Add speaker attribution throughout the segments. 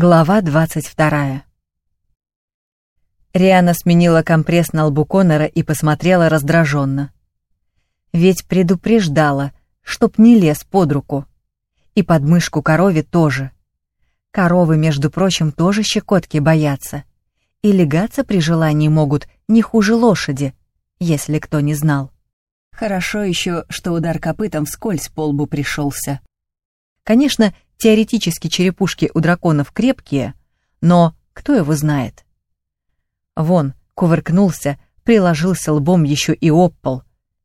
Speaker 1: Глава 22. Риана сменила компресс на лбу Конора и посмотрела раздраженно. Ведь предупреждала, чтоб не лез под руку. И под мышку корове тоже. Коровы, между прочим, тоже щекотки боятся. И легаться при желании могут не хуже лошади, если кто не знал. Хорошо еще, что удар копытом вскользь по лбу пришелся. Конечно, Теоретически черепушки у драконов крепкие, но кто его знает? Вон, кувыркнулся, приложился лбом еще и об пол.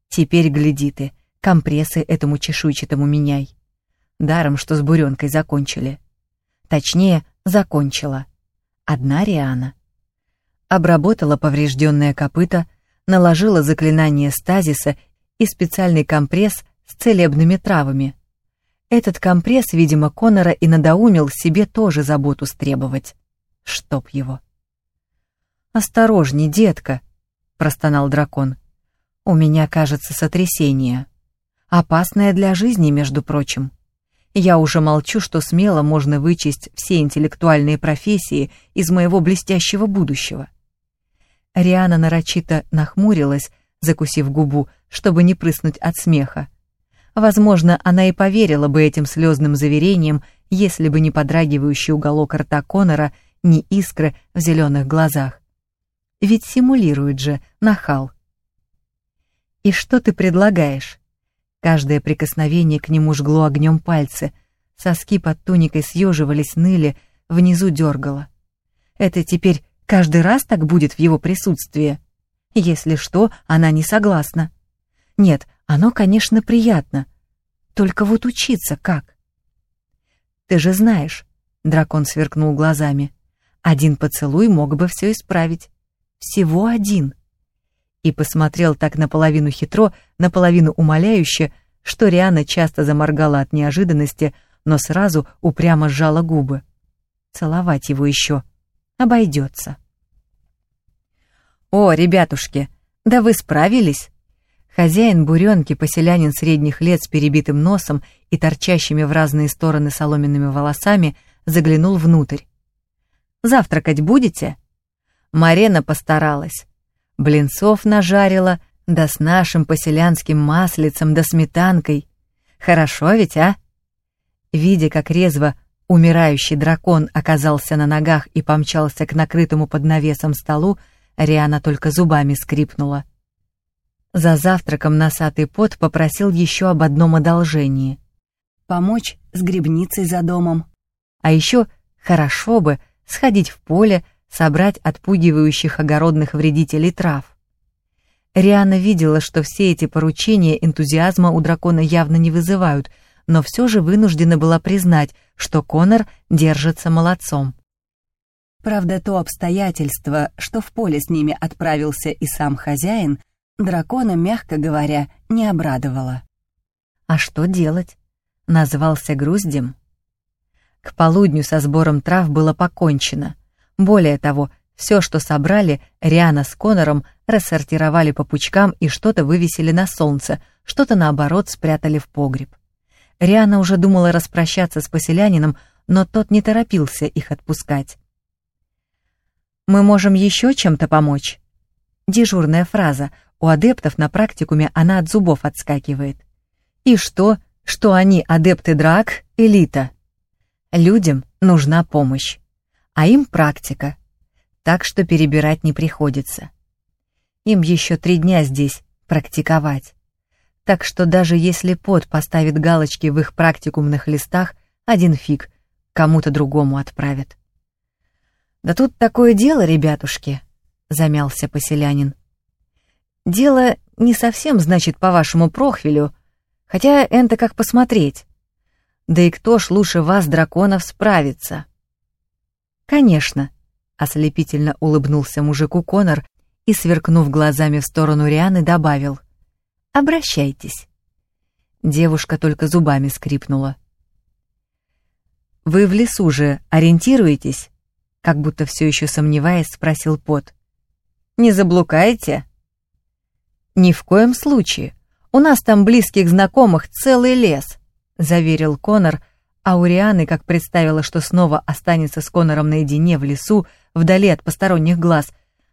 Speaker 1: Теперь гляди ты, компрессы этому чешуйчатому меняй. Даром, что с буренкой закончили. Точнее, закончила. Одна Риана. Обработала поврежденное копыто, наложила заклинание стазиса и специальный компресс с целебными травами — этот компресс, видимо, Конора и надоумил себе тоже заботу стребовать. Чтоб его. «Осторожней, детка», — простонал дракон. «У меня, кажется, сотрясение. Опасное для жизни, между прочим. Я уже молчу, что смело можно вычесть все интеллектуальные профессии из моего блестящего будущего». Риана нарочито нахмурилась, закусив губу, чтобы не прыснуть от смеха. Возможно, она и поверила бы этим слезным заверениям, если бы не подрагивающий уголок рта Конора, ни искры в зеленых глазах. Ведь симулирует же, нахал. «И что ты предлагаешь?» Каждое прикосновение к нему жгло огнем пальцы, соски под туникой съеживались, ныли, внизу дергало. Это теперь каждый раз так будет в его присутствии? Если что, она не согласна. Нет, оно, конечно, приятно. Только вот учиться как? Ты же знаешь, дракон сверкнул глазами. Один поцелуй мог бы все исправить. Всего один. И посмотрел так наполовину хитро, наполовину умоляюще, что Риана часто заморгала от неожиданности, но сразу упрямо сжала губы. Целовать его еще. Обойдется. «О, ребятушки, да вы справились!» Хозяин буренки, поселянин средних лет с перебитым носом и торчащими в разные стороны соломенными волосами, заглянул внутрь. «Завтракать будете?» Марена постаралась. Блинцов нажарила, да с нашим поселянским маслицем да сметанкой. Хорошо ведь, а? Видя, как резво умирающий дракон оказался на ногах и помчался к накрытому под навесом столу, Риана только зубами скрипнула. За завтраком носатый пот попросил еще об одном одолжении. Помочь с грибницей за домом. А еще хорошо бы сходить в поле, собрать отпугивающих огородных вредителей трав. Риана видела, что все эти поручения энтузиазма у дракона явно не вызывают, но все же вынуждена была признать, что Конор держится молодцом. Правда, то обстоятельство, что в поле с ними отправился и сам хозяин — дракона, мягко говоря, не обрадовало. А что делать? Назвался груздем. К полудню со сбором трав было покончено. Более того, все, что собрали, Риана с Конором рассортировали по пучкам и что-то вывесили на солнце, что-то, наоборот, спрятали в погреб. Риана уже думала распрощаться с поселянином, но тот не торопился их отпускать. «Мы можем еще чем-то помочь?» Дежурная фраза, у адептов на практикуме она от зубов отскакивает. И что, что они адепты драк, элита? Людям нужна помощь, а им практика, так что перебирать не приходится. Им еще три дня здесь практиковать. Так что даже если пот поставит галочки в их практикумных листах, один фиг кому-то другому отправят. «Да тут такое дело, ребятушки», — замялся поселянин. Дело не совсем, значит, по вашему прохвилю, хотя это как посмотреть. Да и кто ж лучше вас, драконов, справится? Конечно, ослепительно улыбнулся мужику Конор и, сверкнув глазами в сторону Рианы, добавил. Обращайтесь. Девушка только зубами скрипнула. «Вы в лесу же ориентируетесь?» Как будто все еще сомневаясь, спросил Пот. «Не заблукаете?» «Ни в коем случае. У нас там близких знакомых целый лес», — заверил Конор, А у Рианы, как представила, что снова останется с Конором наедине в лесу, вдали от посторонних глаз,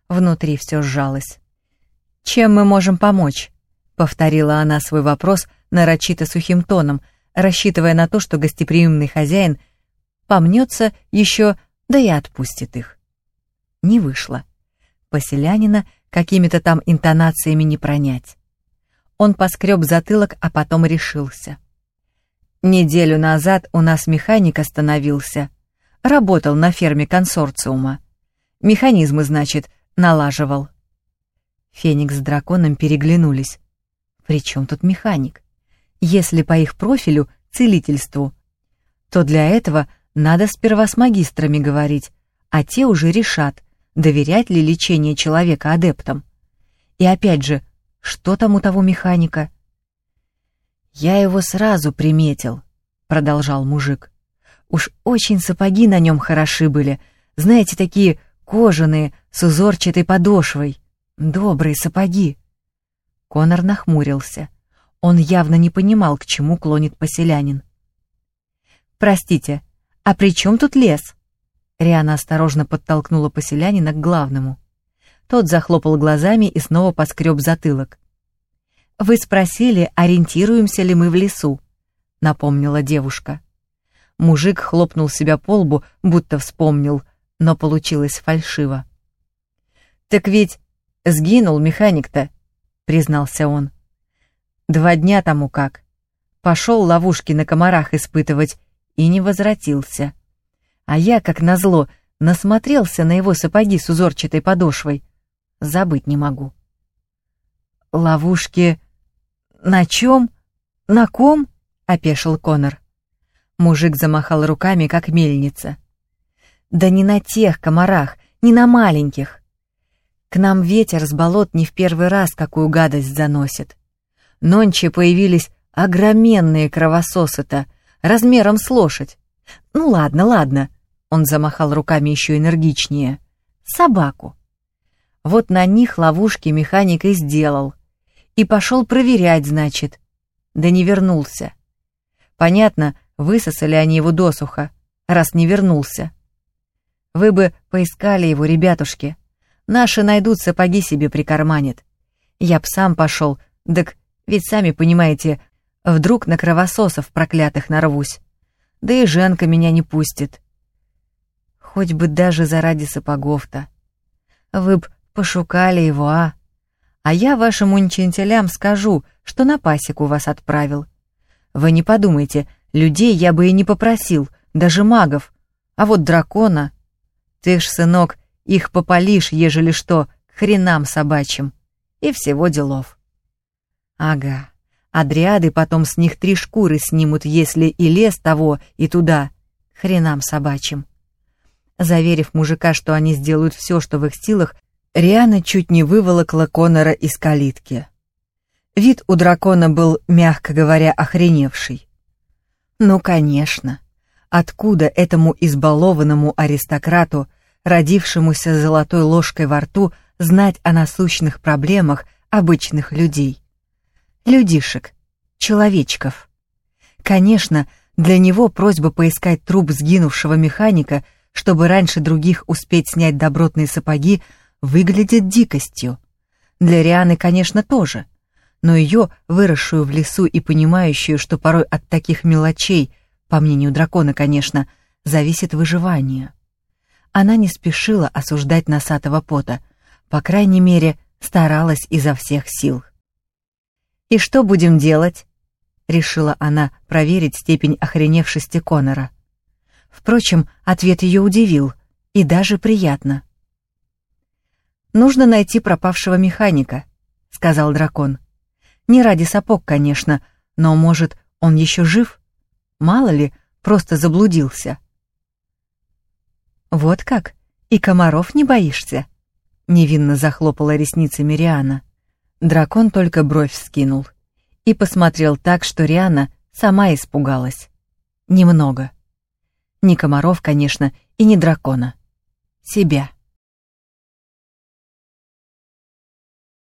Speaker 1: внутри все сжалось. «Чем мы можем помочь?» — повторила она свой вопрос нарочито сухим тоном, рассчитывая на то, что гостеприимный хозяин помнется еще, да и отпустит их. Не вышло. Поселянина какими-то там интонациями не пронять. Он поскреб затылок, а потом решился. Неделю назад у нас механик остановился. Работал на ферме консорциума. Механизмы, значит, налаживал. Феникс с драконом переглянулись. При чем тут механик? Если по их профилю целительству, то для этого надо сперва с магистрами говорить, а те уже решат, доверять ли лечение человека адептам. И опять же, что там у того механика? «Я его сразу приметил», — продолжал мужик. «Уж очень сапоги на нем хороши были, знаете, такие кожаные, с узорчатой подошвой. Добрые сапоги». Конор нахмурился. Он явно не понимал, к чему клонит поселянин. «Простите, а при чем тут лес?» Риана осторожно подтолкнула поселянина к главному. Тот захлопал глазами и снова поскреб затылок. «Вы спросили, ориентируемся ли мы в лесу?» — напомнила девушка. Мужик хлопнул себя по лбу, будто вспомнил, но получилось фальшиво. «Так ведь сгинул механик-то», — признался он. «Два дня тому как. Пошел ловушки на комарах испытывать и не возвратился а я, как назло, насмотрелся на его сапоги с узорчатой подошвой. Забыть не могу. «Ловушки... на чем? На ком?» — опешил Конор. Мужик замахал руками, как мельница. «Да не на тех комарах, не на маленьких. К нам ветер с болот не в первый раз какую гадость заносит. Нонче появились огроменные кровососы-то, размером с лошадь. Ну ладно, ладно, он замахал руками еще энергичнее. Собаку. Вот на них ловушки механик и сделал. И пошел проверять, значит. Да не вернулся. Понятно, высосали они его досуха, раз не вернулся. Вы бы поискали его, ребятушки. Наши найдут, сапоги себе прикарманят. Я б сам пошел, так ведь сами понимаете, вдруг на кровососов проклятых нарвусь. Да и Женка меня не пустит. Хоть бы даже заради сапогов-то. Вы б пошукали его, а? А я вашим унчентелям скажу, что на пасеку вас отправил. Вы не подумайте, людей я бы и не попросил, даже магов. А вот дракона... Ты ж, сынок, их попалишь, ежели что, к хренам собачьим. И всего делов. Ага, адриады потом с них три шкуры снимут, если и лес того, и туда, хренам собачьим. Заверив мужика, что они сделают все, что в их силах, Риана чуть не выволокла Конора из калитки. Вид у дракона был, мягко говоря, охреневший. Ну, конечно. Откуда этому избалованному аристократу, родившемуся золотой ложкой во рту, знать о насущных проблемах обычных людей? Людишек, человечков. Конечно, для него просьба поискать труп сгинувшего механика — чтобы раньше других успеть снять добротные сапоги, выглядит дикостью. Для Рианы, конечно, тоже. Но ее, выросшую в лесу и понимающую, что порой от таких мелочей, по мнению дракона, конечно, зависит выживание. Она не спешила осуждать носатого пота, по крайней мере, старалась изо всех сил. «И что будем делать?» — решила она проверить степень охреневшести Конора. Впрочем, ответ ее удивил, и даже приятно. «Нужно найти пропавшего механика», — сказал дракон. «Не ради сапог, конечно, но, может, он еще жив? Мало ли, просто заблудился». «Вот как? И комаров не боишься?» — невинно захлопала ресницами Риана. Дракон только бровь скинул и посмотрел так, что Риана сама испугалась. Немного. Не комаров, конечно, и не дракона. Себя.